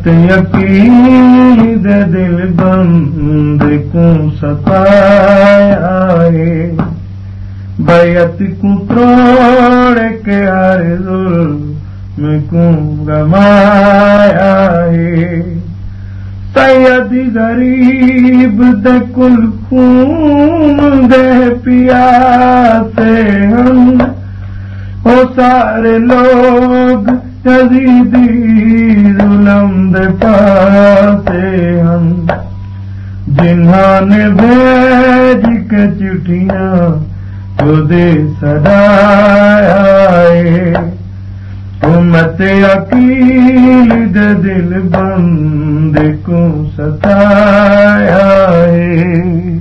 مت یقین دل بند کو ستایا ہے بیت کو توڑ کے ہر ظلم کو گمایا ہے سید غریب دے کل خون دے پیا سے ہم۔ وہ سارے لوگ جدیدی ظلم دے پاسے ہم۔ جنہوں نے بھیج کے چٹھیاں تو دے سدایا امت عقیل دے دل بند کو ستایا ہے۔